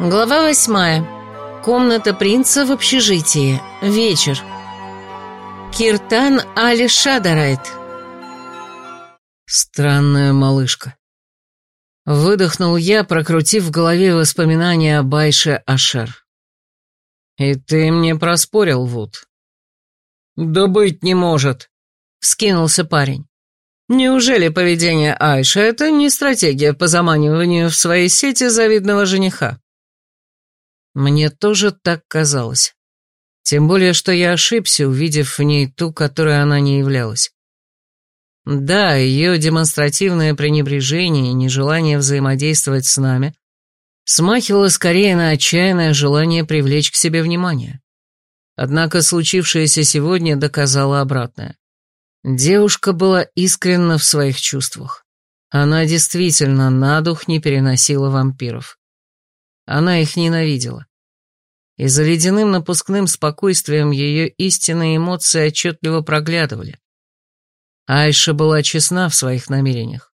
Глава восьмая. Комната принца в общежитии. Вечер. Киртан Али Шадарайт. Странная малышка. Выдохнул я, прокрутив в голове воспоминания об Айше Ашер. «И ты мне проспорил, Вуд?» «Да быть не может», — вскинулся парень. «Неужели поведение Айши — это не стратегия по заманиванию в свои сети завидного жениха?» Мне тоже так казалось. Тем более, что я ошибся, увидев в ней ту, которой она не являлась. Да, ее демонстративное пренебрежение и нежелание взаимодействовать с нами смахивало скорее на отчаянное желание привлечь к себе внимание. Однако случившееся сегодня доказало обратное. Девушка была искренна в своих чувствах. Она действительно на дух не переносила вампиров. Она их ненавидела. И за ледяным напускным спокойствием ее истинные эмоции отчетливо проглядывали. Айша была честна в своих намерениях.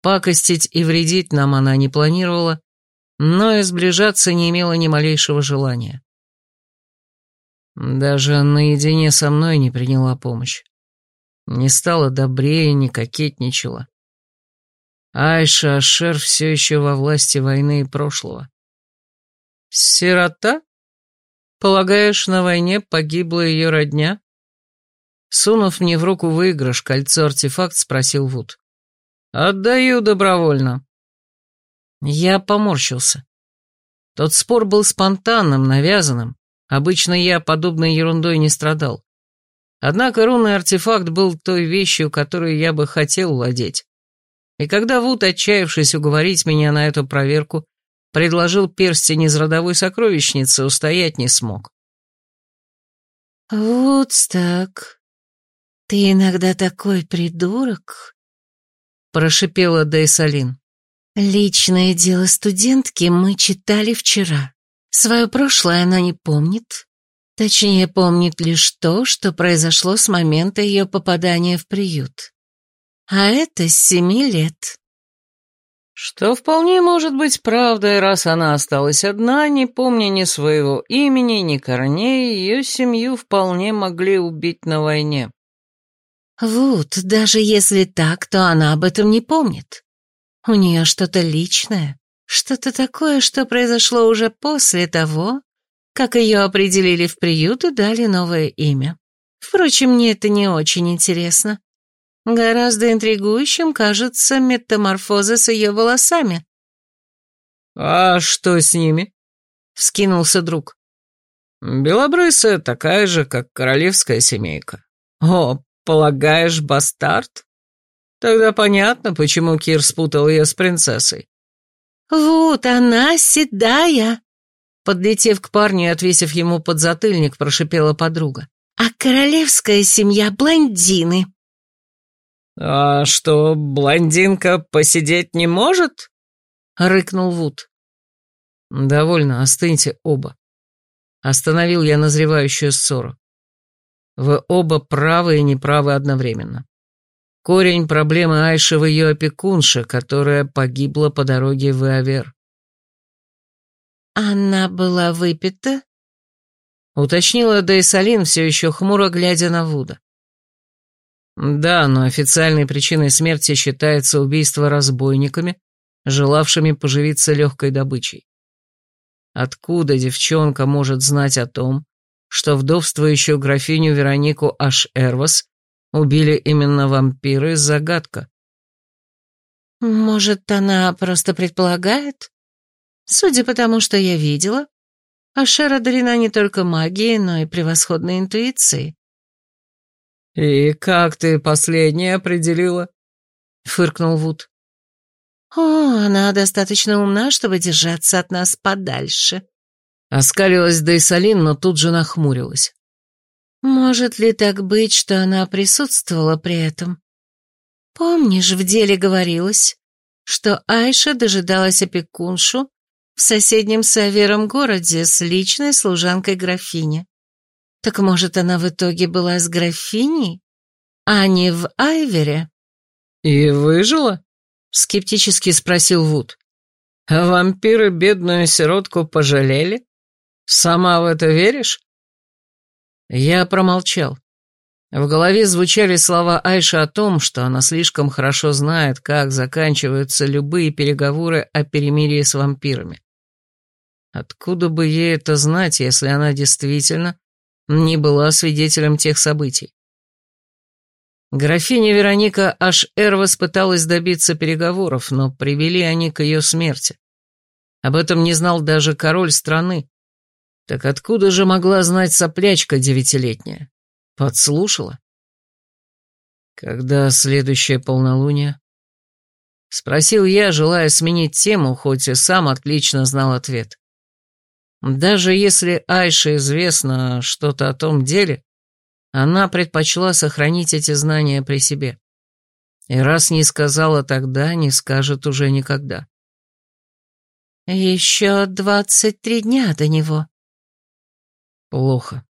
Пакостить и вредить нам она не планировала, но и сближаться не имела ни малейшего желания. Даже наедине со мной не приняла помощь. Не стала добрее, не кокетничала. Айша Ашер все еще во власти войны и прошлого. «Сирота? Полагаешь, на войне погибла ее родня?» Сунув мне в руку выигрыш, кольцо-артефакт, спросил Вуд. «Отдаю добровольно». Я поморщился. Тот спор был спонтанным, навязанным. Обычно я подобной ерундой не страдал. Однако рунный артефакт был той вещью, которую я бы хотел владеть. И когда Вуд, отчаявшись уговорить меня на эту проверку, предложил перстень из родовой сокровищницы, устоять не смог. «Вот так. Ты иногда такой придурок», — прошипела Дейсалин. «Личное дело студентки мы читали вчера. Свое прошлое она не помнит. Точнее, помнит лишь то, что произошло с момента ее попадания в приют. А это с семи лет. Что вполне может быть правдой, раз она осталась одна, не помня ни своего имени, ни корней, ее семью вполне могли убить на войне. Вот, даже если так, то она об этом не помнит. У нее что-то личное, что-то такое, что произошло уже после того, как ее определили в приют и дали новое имя. Впрочем, мне это не очень интересно. Гораздо интригующим кажется метаморфоза с ее волосами. «А что с ними?» — вскинулся друг. «Белобрысая такая же, как королевская семейка. О, полагаешь, бастард? Тогда понятно, почему Кир спутал ее с принцессой». «Вот она, седая!» Подлетев к парню и отвесив ему подзатыльник, прошипела подруга. «А королевская семья блондины!» «А что, блондинка посидеть не может?» — рыкнул Вуд. «Довольно, остыньте оба». Остановил я назревающую ссору. Вы оба правы и неправы одновременно. Корень проблемы Айши в ее опекунше, которая погибла по дороге в Иовер. «Она была выпита?» — уточнила Дейсалин, все еще хмуро глядя на Вуда. Да, но официальной причиной смерти считается убийство разбойниками, желавшими поживиться легкой добычей. Откуда девчонка может знать о том, что вдовствующую графиню Веронику Аш-Эрвас убили именно вампиры, загадка. Может, она просто предполагает? Судя по тому, что я видела, Ашер одарена не только магией, но и превосходной интуицией. «И как ты последнее определила?» — фыркнул Вуд. «О, она достаточно умна, чтобы держаться от нас подальше». Оскалилась Дейсалин, но тут же нахмурилась. «Может ли так быть, что она присутствовала при этом? Помнишь, в деле говорилось, что Айша дожидалась опекуншу в соседнем с Авером городе с личной служанкой графини? Так может, она в итоге была с графиней, а не в Айвере? И выжила? Скептически спросил Вуд. вампиры бедную сиротку пожалели? Сама в это веришь?» Я промолчал. В голове звучали слова Айши о том, что она слишком хорошо знает, как заканчиваются любые переговоры о перемирии с вампирами. Откуда бы ей это знать, если она действительно не была свидетелем тех событий? Графиня Вероника Аш-Эрвас пыталась добиться переговоров, но привели они к ее смерти. Об этом не знал даже король страны. Так откуда же могла знать соплячка девятилетняя? Подслушала? Когда следующее полнолуние? Спросил я, желая сменить тему, хоть и сам отлично знал ответ. Даже если Айше известно что-то о том деле, она предпочла сохранить эти знания при себе. И раз не сказала тогда, не скажет уже никогда. «Еще двадцать три дня до него». «Плохо.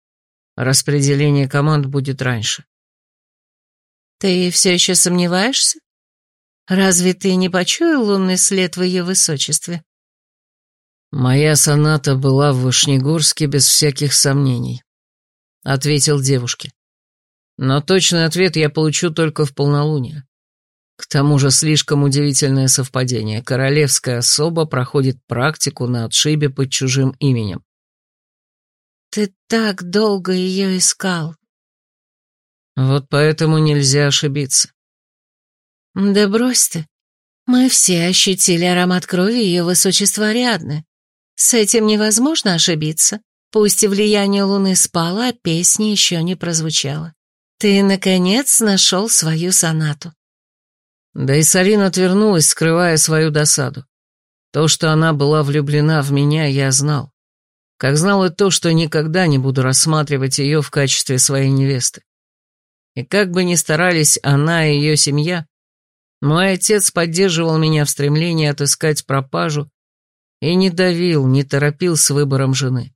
Распределение команд будет раньше. Ты все еще сомневаешься? Разве ты не почуял лунный след в ее высочестве? Моя соната была в Вышнегорске без всяких сомнений, ответил девушке. Но точный ответ я получу только в полнолуние. К тому же слишком удивительное совпадение. Королевская особа проходит практику на отшибе под чужим именем. Ты так долго ее искал. Вот поэтому нельзя ошибиться. Да брось ты. Мы все ощутили аромат крови ее высочества Ариадны. С этим невозможно ошибиться. Пусть и влияние луны спало, а песни еще не прозвучала. Ты, наконец, нашел свою сонату. Да и Сарина отвернулась, скрывая свою досаду. То, что она была влюблена в меня, я знал как знал и то, что никогда не буду рассматривать ее в качестве своей невесты. И как бы ни старались она и ее семья, мой отец поддерживал меня в стремлении отыскать пропажу и не давил, не торопил с выбором жены.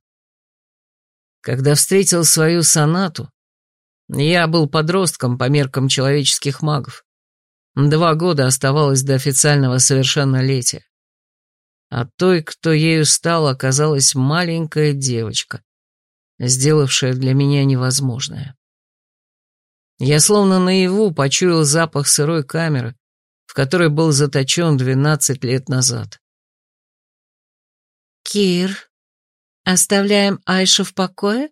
Когда встретил свою сонату, я был подростком по меркам человеческих магов. Два года оставалось до официального совершеннолетия а той, кто ею стал, оказалась маленькая девочка, сделавшая для меня невозможное. Я словно наяву почуял запах сырой камеры, в которой был заточен двенадцать лет назад. «Кир, оставляем Айшу в покое?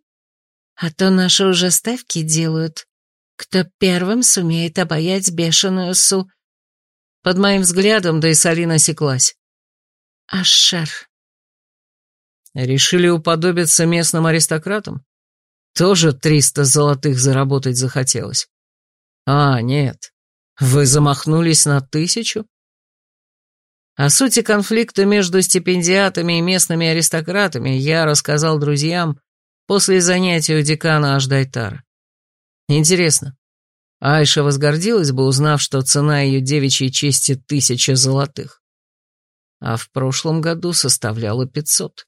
А то наши уже ставки делают. Кто первым сумеет обаять бешеную су...» Под моим взглядом да и Салина осеклась. Ашер. Решили уподобиться местным аристократам? Тоже триста золотых заработать захотелось. А, нет. Вы замахнулись на тысячу? О сути конфликта между стипендиатами и местными аристократами я рассказал друзьям после занятия у декана Аждайтара. Интересно, Айша возгордилась бы, узнав, что цена ее девичьей чести тысяча золотых а в прошлом году составляла пятьсот.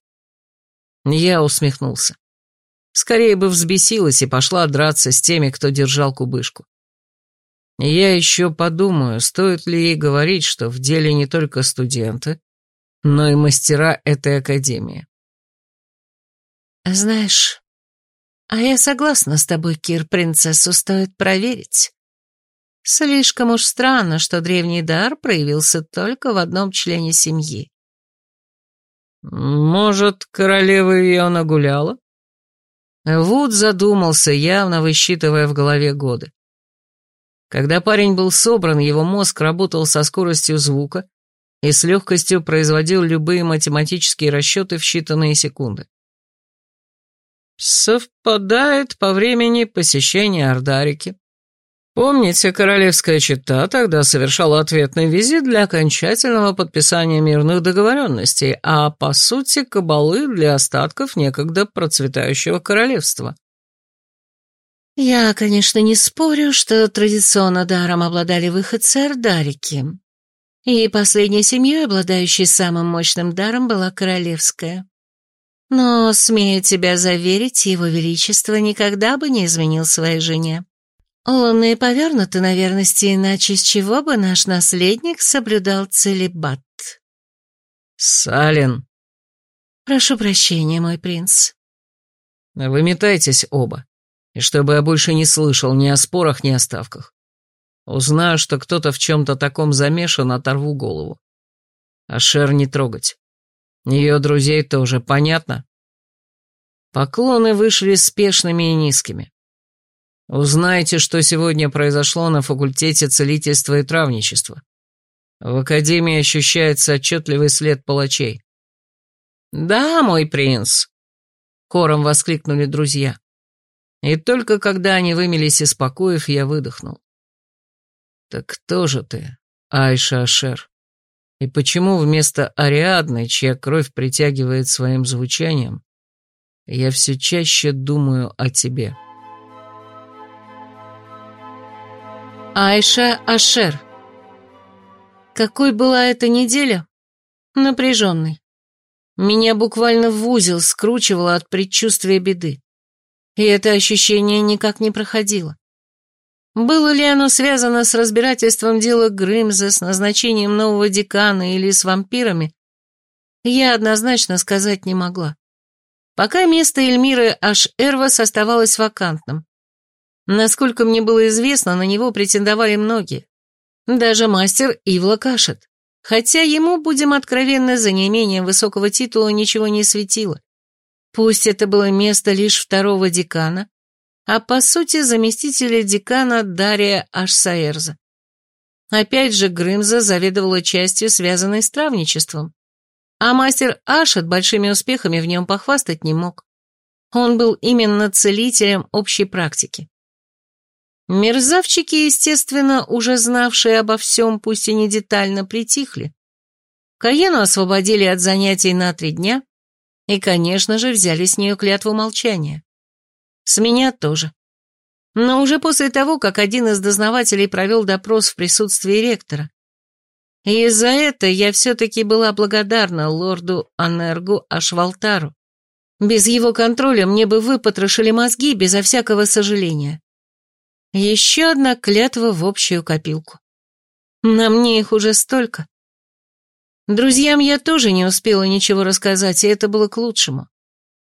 Я усмехнулся. Скорее бы взбесилась и пошла драться с теми, кто держал кубышку. Я еще подумаю, стоит ли ей говорить, что в деле не только студенты, но и мастера этой академии. Знаешь, а я согласна с тобой, Кир, принцессу стоит проверить. Слишком уж странно, что древний дар проявился только в одном члене семьи. «Может, королева ее нагуляла?» Вуд задумался, явно высчитывая в голове годы. Когда парень был собран, его мозг работал со скоростью звука и с легкостью производил любые математические расчеты в считанные секунды. «Совпадает по времени посещения Ардарики», Помните, королевская чета тогда совершала ответный визит для окончательного подписания мирных договоренностей, а, по сути, кабалы для остатков некогда процветающего королевства. Я, конечно, не спорю, что традиционно даром обладали выходцы Ардарики. И последней семьей, обладающей самым мощным даром, была королевская. Но, смею тебя заверить, его величество никогда бы не изменил своей жене. Лунные повернуты на верности, иначе с чего бы наш наследник соблюдал целебат? Сален. Прошу прощения, мой принц. Выметайтесь оба. И чтобы я больше не слышал ни о спорах, ни о ставках. Узнаю, что кто-то в чем-то таком замешан, оторву голову. А Шер не трогать. Ее друзей тоже, понятно? Поклоны вышли спешными и низкими. Узнайте, что сегодня произошло на факультете целительства и травничества. В академии ощущается отчетливый след палачей. «Да, мой принц!» — хором воскликнули друзья. И только когда они вымелись из покоев, я выдохнул. «Так кто же ты, Айша Ашер? И почему вместо Ариадны, чья кровь притягивает своим звучанием, я все чаще думаю о тебе?» Айша Ашер. Какой была эта неделя? Напряженной. Меня буквально в узел скручивало от предчувствия беды. И это ощущение никак не проходило. Было ли оно связано с разбирательством дела Грымза, с назначением нового декана или с вампирами, я однозначно сказать не могла. Пока место Эльмиры Аш-Эрвас оставалось вакантным. Насколько мне было известно, на него претендовали многие. Даже мастер Ивла Кашет. Хотя ему, будем откровенны, за неимением высокого титула ничего не светило. Пусть это было место лишь второго декана, а по сути заместителя декана Дария Ашсаэрза. Опять же, Грымза заведовала частью, связанной с травничеством. А мастер Ашет большими успехами в нем похвастать не мог. Он был именно целителем общей практики. Мерзавчики, естественно, уже знавшие обо всем, пусть и не детально, притихли. Каену освободили от занятий на три дня и, конечно же, взяли с нее клятву молчания. С меня тоже. Но уже после того, как один из дознавателей провел допрос в присутствии ректора. И из-за это я все-таки была благодарна лорду Анергу Ашвалтару. Без его контроля мне бы выпотрошили мозги безо всякого сожаления. Еще одна клятва в общую копилку. На мне их уже столько. Друзьям я тоже не успела ничего рассказать, и это было к лучшему.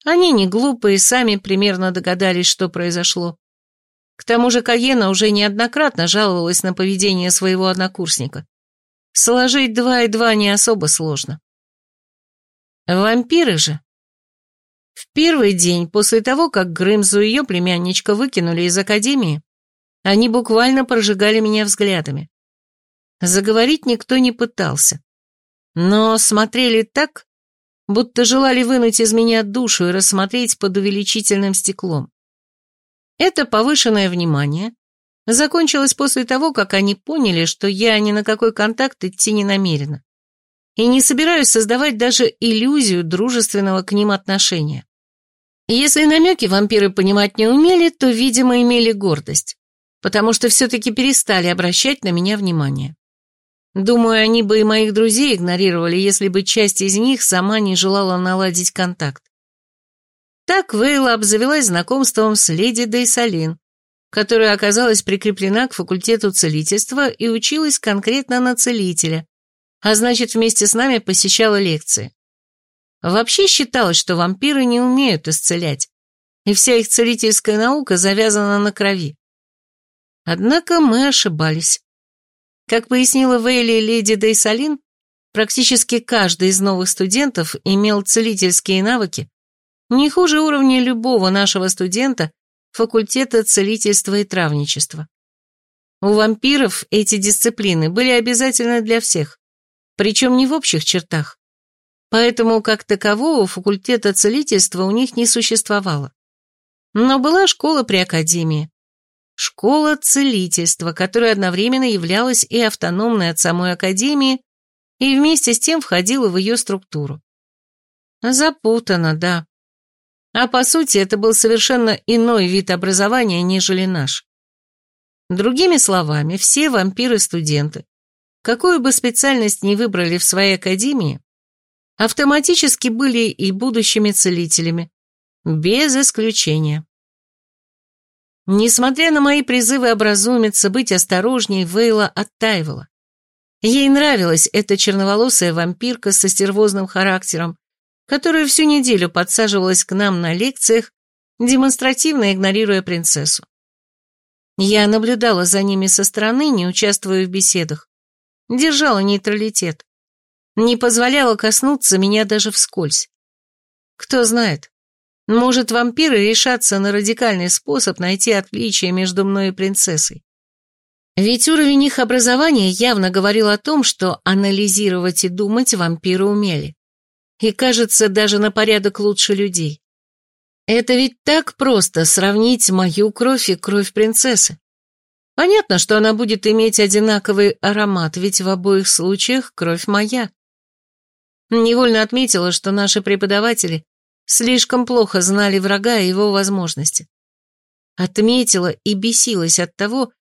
Они не глупые, сами примерно догадались, что произошло. К тому же Каена уже неоднократно жаловалась на поведение своего однокурсника. Сложить два и два не особо сложно. Вампиры же. В первый день после того, как Грымзу и ее племянничка выкинули из академии, они буквально прожигали меня взглядами. Заговорить никто не пытался. Но смотрели так, будто желали вынуть из меня душу и рассмотреть под увеличительным стеклом. Это повышенное внимание закончилось после того, как они поняли, что я ни на какой контакт идти не намерена. И не собираюсь создавать даже иллюзию дружественного к ним отношения. Если намеки вампиры понимать не умели, то, видимо, имели гордость потому что все-таки перестали обращать на меня внимание. Думаю, они бы и моих друзей игнорировали, если бы часть из них сама не желала наладить контакт. Так Вейла обзавелась знакомством с леди Дейсалин, которая оказалась прикреплена к факультету целительства и училась конкретно на целителя, а значит, вместе с нами посещала лекции. Вообще считалось, что вампиры не умеют исцелять, и вся их целительская наука завязана на крови. Однако мы ошибались. Как пояснила Вейли леди Дейсалин, практически каждый из новых студентов имел целительские навыки, не хуже уровня любого нашего студента факультета целительства и травничества. У вампиров эти дисциплины были обязательны для всех, причем не в общих чертах. Поэтому, как такового, факультета целительства у них не существовало. Но была школа при академии, Школа целительства, которая одновременно являлась и автономной от самой Академии, и вместе с тем входила в ее структуру. Запутано, да. А по сути, это был совершенно иной вид образования, нежели наш. Другими словами, все вампиры-студенты, какую бы специальность ни выбрали в своей академии, автоматически были и будущими целителями, без исключения. Несмотря на мои призывы образумиться, быть осторожней, Вейла оттаивала. Ей нравилась эта черноволосая вампирка со стервозным характером, которая всю неделю подсаживалась к нам на лекциях, демонстративно игнорируя принцессу. Я наблюдала за ними со стороны, не участвуя в беседах, держала нейтралитет, не позволяла коснуться меня даже вскользь. Кто знает, может, вампиры решатся на радикальный способ найти отличие между мной и принцессой. Ведь уровень их образования явно говорил о том, что анализировать и думать вампиры умели. И, кажется, даже на порядок лучше людей. Это ведь так просто сравнить мою кровь и кровь принцессы. Понятно, что она будет иметь одинаковый аромат, ведь в обоих случаях кровь моя. Невольно отметила, что наши преподаватели слишком плохо знали врага и его возможности. Отметила и бесилась от того,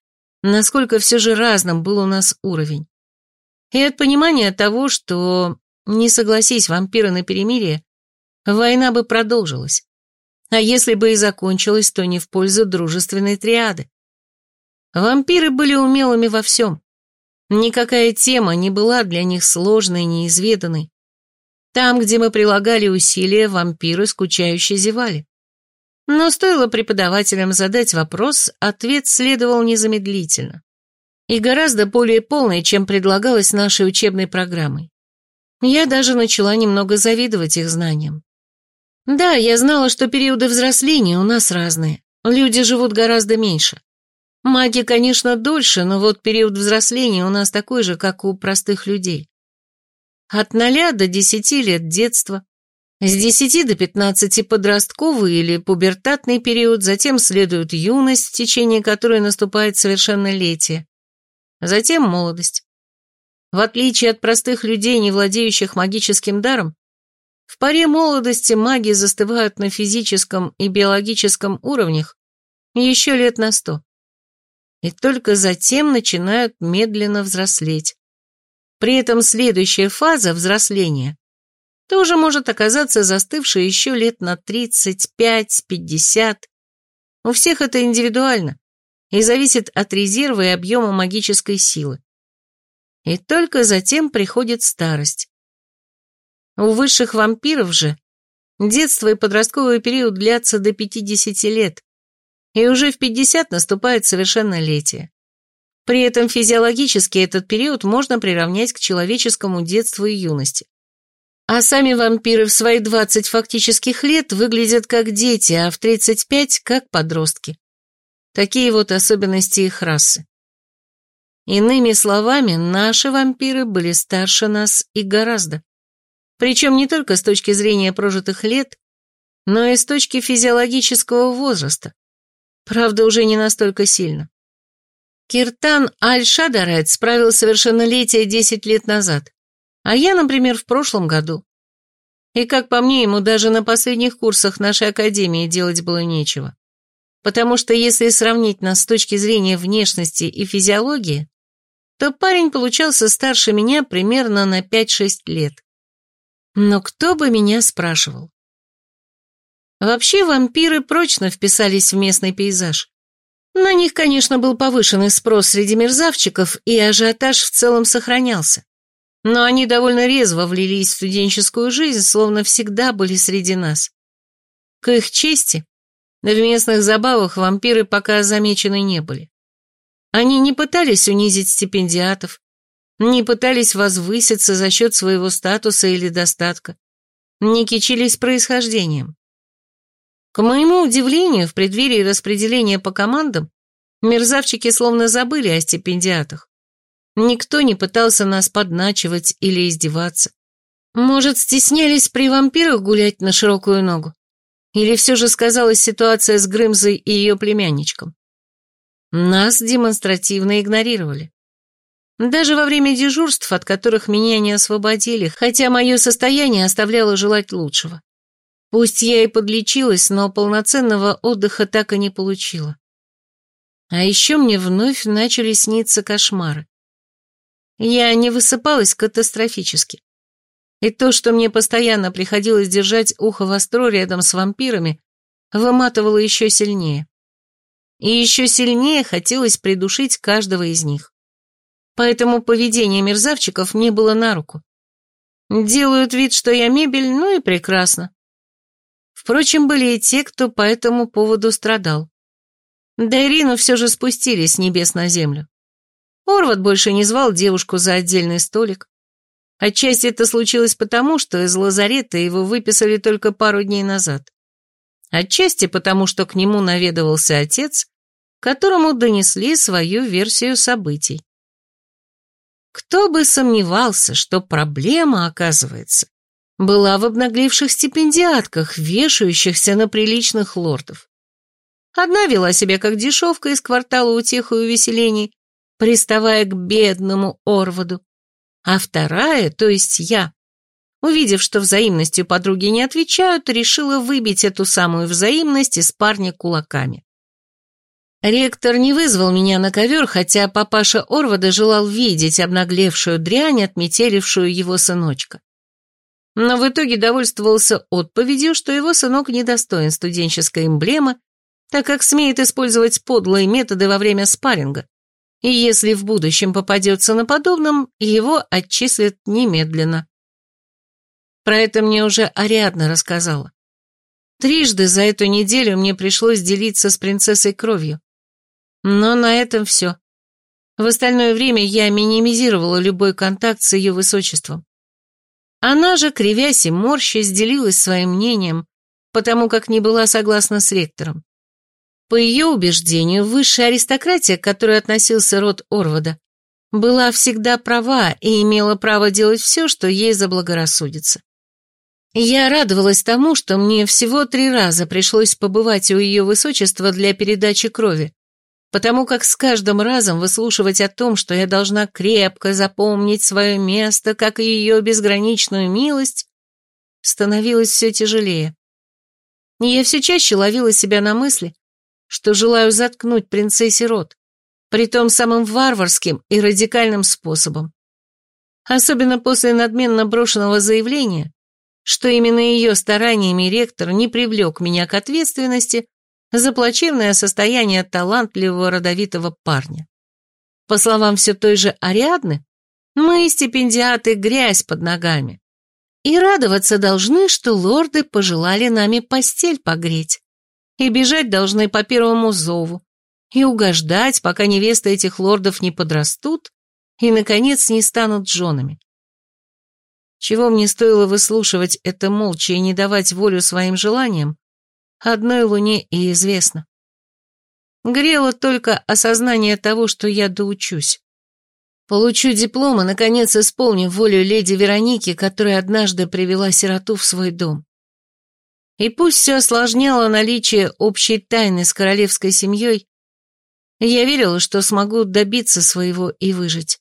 насколько все же разным был у нас уровень. И от понимания того, что, не согласись вампиры на перемирие, война бы продолжилась. А если бы и закончилась, то не в пользу дружественной триады. Вампиры были умелыми во всем. Никакая тема не была для них сложной, неизведанной. Там, где мы прилагали усилия, вампиры скучающе зевали. Но стоило преподавателям задать вопрос, ответ следовал незамедлительно. И гораздо более полный, чем предлагалось нашей учебной программой. Я даже начала немного завидовать их знаниям. Да, я знала, что периоды взросления у нас разные. Люди живут гораздо меньше. Маги, конечно, дольше, но вот период взросления у нас такой же, как у простых людей. От ноля до десяти лет детства, с десяти до пятнадцати подростковый или пубертатный период, затем следует юность, в течение которой наступает совершеннолетие, затем молодость. В отличие от простых людей, не владеющих магическим даром, в паре молодости маги застывают на физическом и биологическом уровнях еще лет на сто. И только затем начинают медленно взрослеть. При этом следующая фаза взросления тоже может оказаться застывшей еще лет на 35-50. У всех это индивидуально и зависит от резерва и объема магической силы. И только затем приходит старость. У высших вампиров же детство и подростковый период длятся до 50 лет, и уже в 50 наступает совершеннолетие. При этом физиологически этот период можно приравнять к человеческому детству и юности. А сами вампиры в свои 20 фактических лет выглядят как дети, а в 35 как подростки. Такие вот особенности их расы. Иными словами, наши вампиры были старше нас и гораздо. Причем не только с точки зрения прожитых лет, но и с точки физиологического возраста. Правда, уже не настолько сильно. Киртан Аль-Шадарет справил совершеннолетие 10 лет назад, а я, например, в прошлом году. И, как по мне, ему даже на последних курсах нашей академии делать было нечего. Потому что если сравнить нас с точки зрения внешности и физиологии, то парень получался старше меня примерно на 5-6 лет. Но кто бы меня спрашивал? Вообще вампиры прочно вписались в местный пейзаж. На них, конечно, был повышенный спрос среди мерзавчиков, и ажиотаж в целом сохранялся. Но они довольно резво влились в студенческую жизнь, словно всегда были среди нас. К их чести, в местных забавах вампиры пока замечены не были. Они не пытались унизить стипендиатов, не пытались возвыситься за счет своего статуса или достатка, не кичились происхождением. К моему удивлению, в преддверии распределения по командам, мерзавчики словно забыли о стипендиатах. Никто не пытался нас подначивать или издеваться. Может, стеснялись при вампирах гулять на широкую ногу? Или все же сказалась ситуация с Грымзой и ее племянничком? Нас демонстративно игнорировали. Даже во время дежурств, от которых меня не освободили, хотя мое состояние оставляло желать лучшего. Пусть я и подлечилась, но полноценного отдыха так и не получила. А еще мне вновь начали сниться кошмары. Я не высыпалась катастрофически. И то, что мне постоянно приходилось держать ухо востро рядом с вампирами, выматывало еще сильнее. И еще сильнее хотелось придушить каждого из них. Поэтому поведение мерзавчиков мне было на руку. Делают вид, что я мебель, ну и прекрасно. Впрочем, были и те, кто по этому поводу страдал. Да Ирину все же спустили с небес на землю. Орват больше не звал девушку за отдельный столик. Отчасти это случилось потому, что из лазарета его выписали только пару дней назад. Отчасти потому, что к нему наведывался отец, которому донесли свою версию событий. Кто бы сомневался, что проблема, оказывается, была в обнаглевших стипендиатках, вешающихся на приличных лордов. Одна вела себя как дешевка из квартала утех и увеселений, приставая к бедному Орваду, а вторая, то есть я, увидев, что взаимностью подруги не отвечают, решила выбить эту самую взаимность из парня кулаками. Ректор не вызвал меня на ковер, хотя папаша Орвада желал видеть обнаглевшую дрянь, отметелившую его сыночка. Но в итоге довольствовался отповедью, что его сынок недостоин студенческой эмблемы, так как смеет использовать подлые методы во время спарринга, и если в будущем попадется на подобном, его отчислят немедленно. Про это мне уже Ариадна рассказала. Трижды за эту неделю мне пришлось делиться с принцессой кровью. Но на этом все. В остальное время я минимизировала любой контакт с ее высочеством. Она же, кривясь и морщась, делилась своим мнением, потому как не была согласна с ректором. По ее убеждению, высшая аристократия, к которой относился род Орвада, была всегда права и имела право делать все, что ей заблагорассудится. Я радовалась тому, что мне всего три раза пришлось побывать у ее высочества для передачи крови, потому как с каждым разом выслушивать о том, что я должна крепко запомнить свое место, как и ее безграничную милость, становилось все тяжелее. И я все чаще ловила себя на мысли, что желаю заткнуть принцессе рот, притом самым варварским и радикальным способом. Особенно после надменно брошенного заявления, что именно ее стараниями ректор не привлек меня к ответственности за состояние талантливого родовитого парня. По словам все той же Ариадны, мы, стипендиаты, грязь под ногами. И радоваться должны, что лорды пожелали нами постель погреть и бежать должны по первому зову, и угождать, пока невесты этих лордов не подрастут и, наконец, не станут женами. Чего мне стоило выслушивать это молча и не давать волю своим желаниям, одной луне и известно. Грело только осознание того, что я доучусь. Получу диплом и, наконец, исполню волю леди Вероники, которая однажды привела сироту в свой дом. И пусть все осложняло наличие общей тайны с королевской семьей, я верила, что смогу добиться своего и выжить.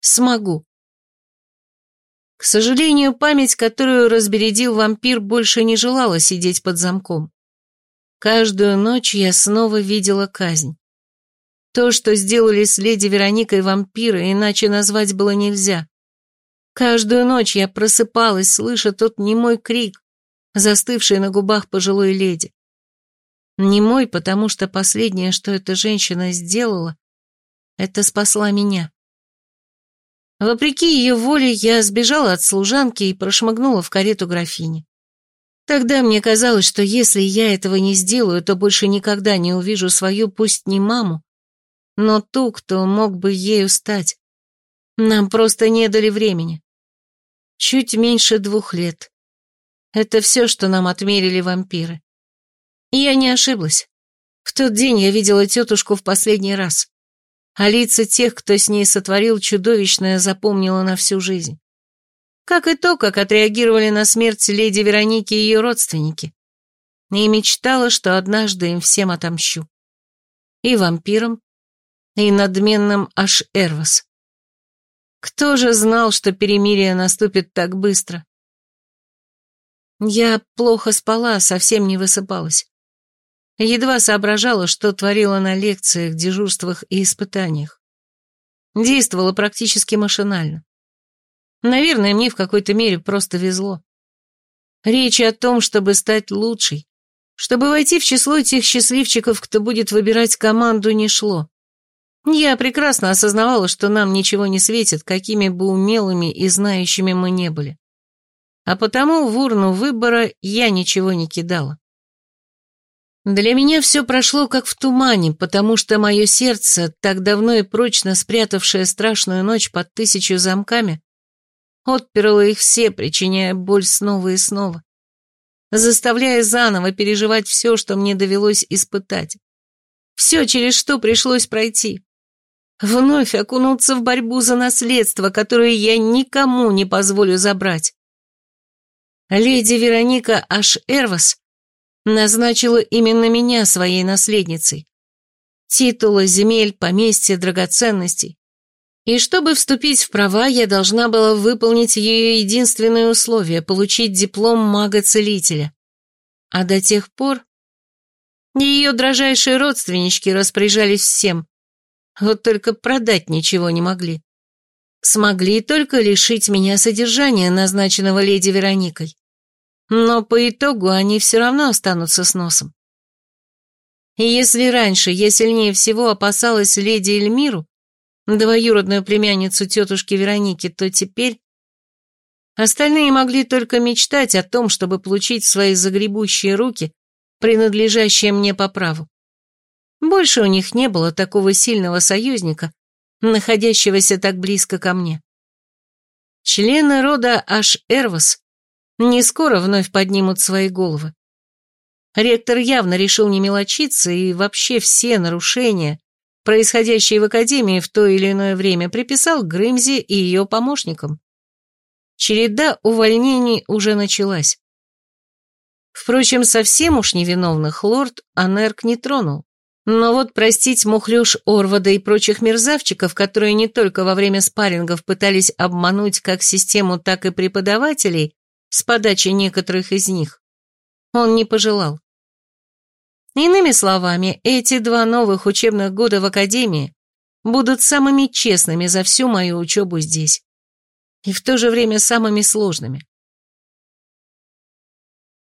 Смогу. К сожалению, память, которую разбередил вампир, больше не желала сидеть под замком. Каждую ночь я снова видела казнь. То, что сделали с леди Вероникой вампиры, иначе назвать было нельзя. Каждую ночь я просыпалась, слыша тот немой крик, застывшей на губах пожилой леди. Не мой, потому что последнее, что эта женщина сделала, это спасла меня. Вопреки ее воле, я сбежала от служанки и прошмыгнула в карету графини. Тогда мне казалось, что если я этого не сделаю, то больше никогда не увижу свою, пусть не маму, но ту, кто мог бы ею стать. Нам просто не дали времени. Чуть меньше двух лет. Это все, что нам отмерили вампиры. И я не ошиблась. В тот день я видела тетушку в последний раз. А лица тех, кто с ней сотворил чудовищное, запомнила на всю жизнь. Как и то, как отреагировали на смерть леди Вероники и ее родственники. И мечтала, что однажды им всем отомщу. И вампирам, и надменным аж Эрвас. Кто же знал, что перемирие наступит так быстро? Я плохо спала, совсем не высыпалась. Едва соображала, что творила на лекциях, дежурствах и испытаниях. Действовала практически машинально. Наверное, мне в какой-то мере просто везло. Речь о том, чтобы стать лучшей, чтобы войти в число тех счастливчиков, кто будет выбирать команду, не шло. Я прекрасно осознавала, что нам ничего не светит, какими бы умелыми и знающими мы не были. А потому в урну выбора я ничего не кидала. Для меня все прошло как в тумане, потому что мое сердце, так давно и прочно спрятавшее страшную ночь под тысячу замками, отперло их все, причиняя боль снова и снова, заставляя заново переживать все, что мне довелось испытать, все, через что пришлось пройти. Вновь окунуться в борьбу за наследство, которое я никому не позволю забрать. Леди Вероника Аш-Эрвас назначила именно меня своей наследницей. Титулы, земель, поместья, драгоценностей. И чтобы вступить в права, я должна была выполнить ее единственное условие – получить диплом мага-целителя. А до тех пор ее дрожайшие родственнички распоряжались всем, вот только продать ничего не могли. Смогли только лишить меня содержания, назначенного леди Вероникой. Но по итогу они все равно останутся с носом. И если раньше я сильнее всего опасалась леди Эльмиру, двоюродную племянницу тетушки Вероники, то теперь остальные могли только мечтать о том, чтобы получить свои загребущие руки, принадлежащие мне по праву. Больше у них не было такого сильного союзника, находящегося так близко ко мне. Члены рода Аш-Эрвас не скоро вновь поднимут свои головы. Ректор явно решил не мелочиться, и вообще все нарушения, происходящие в Академии в то или иное время, приписал Грымзе и ее помощникам. Череда увольнений уже началась. Впрочем, совсем уж невиновных лорд Анерк не тронул. Но вот простить мухлюш Орвада и прочих мерзавчиков, которые не только во время спаррингов пытались обмануть как систему, так и преподавателей с подачи некоторых из них, он не пожелал. Иными словами, эти два новых учебных года в Академии будут самыми честными за всю мою учебу здесь. И в то же время самыми сложными.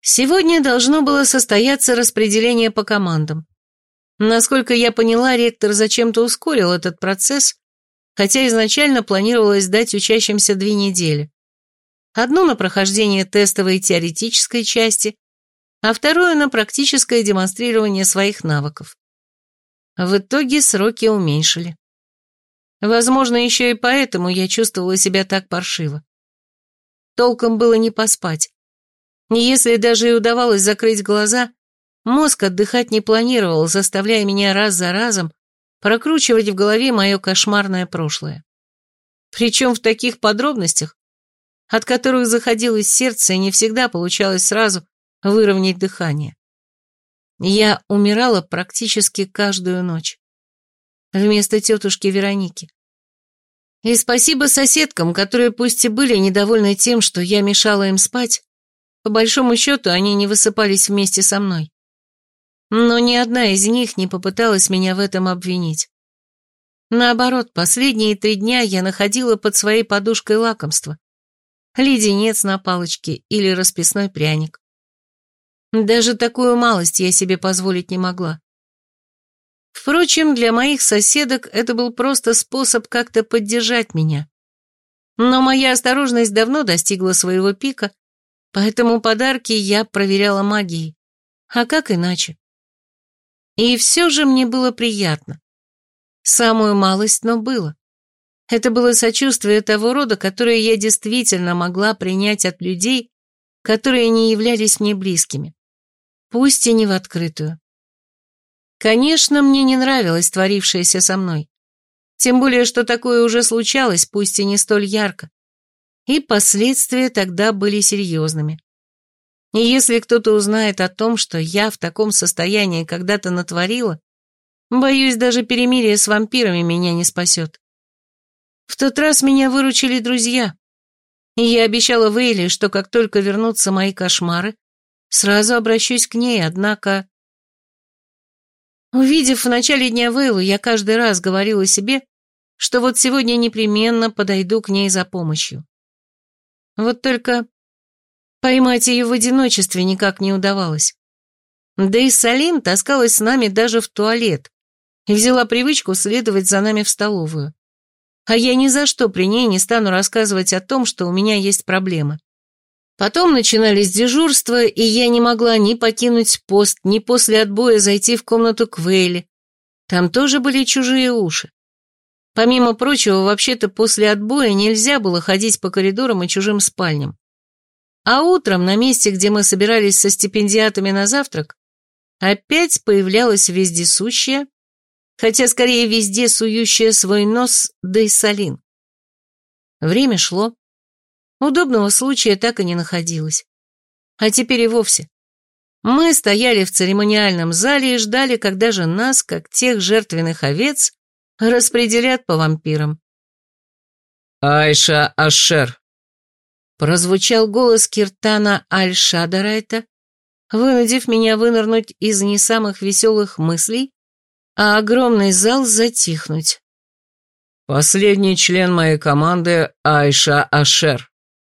Сегодня должно было состояться распределение по командам. Насколько я поняла, ректор зачем-то ускорил этот процесс, хотя изначально планировалось дать учащимся две недели. Одну на прохождение тестовой теоретической части, а вторую на практическое демонстрирование своих навыков. В итоге сроки уменьшили. Возможно, еще и поэтому я чувствовала себя так паршиво. Толком было не поспать. Если даже и удавалось закрыть глаза, Мозг отдыхать не планировал, заставляя меня раз за разом прокручивать в голове мое кошмарное прошлое. Причем в таких подробностях, от которых заходилось сердце и не всегда получалось сразу выровнять дыхание. Я умирала практически каждую ночь. Вместо тетушки Вероники. И спасибо соседкам, которые пусть и были недовольны тем, что я мешала им спать, по большому счету они не высыпались вместе со мной. Но ни одна из них не попыталась меня в этом обвинить. Наоборот, последние три дня я находила под своей подушкой лакомство. Леденец на палочке или расписной пряник. Даже такую малость я себе позволить не могла. Впрочем, для моих соседок это был просто способ как-то поддержать меня. Но моя осторожность давно достигла своего пика, поэтому подарки я проверяла магией. А как иначе? И все же мне было приятно. Самую малость, но было. Это было сочувствие того рода, которое я действительно могла принять от людей, которые не являлись мне близкими. Пусть и не в открытую. Конечно, мне не нравилось творившееся со мной. Тем более, что такое уже случалось, пусть и не столь ярко. И последствия тогда были серьезными. И если кто-то узнает о том, что я в таком состоянии когда-то натворила, боюсь, даже перемирие с вампирами меня не спасет. В тот раз меня выручили друзья, и я обещала Вейли, что как только вернутся мои кошмары, сразу обращусь к ней, однако... Увидев в начале дня Вейлу, я каждый раз говорила себе, что вот сегодня непременно подойду к ней за помощью. Вот только Поймать ее в одиночестве никак не удавалось. Да и Салим таскалась с нами даже в туалет, и взяла привычку следовать за нами в столовую. А я ни за что при ней не стану рассказывать о том, что у меня есть проблемы. Потом начинались дежурства, и я не могла ни покинуть пост, ни после отбоя зайти в комнату Квейли. Там тоже были чужие уши. Помимо прочего, вообще-то после отбоя нельзя было ходить по коридорам и чужим спальням. А утром на месте, где мы собирались со стипендиатами на завтрак, опять появлялась вездесущая, хотя скорее везде сующая свой нос Дейсалин. Время шло. Удобного случая так и не находилось. А теперь и вовсе. Мы стояли в церемониальном зале и ждали, когда же нас, как тех жертвенных овец, распределят по вампирам. «Айша Ашер», Прозвучал голос Киртана Аль-Шадарайта, вынудив меня вынырнуть из не самых веселых мыслей, а огромный зал затихнуть. «Последний член моей команды Айша Ашер».